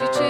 Choo choo.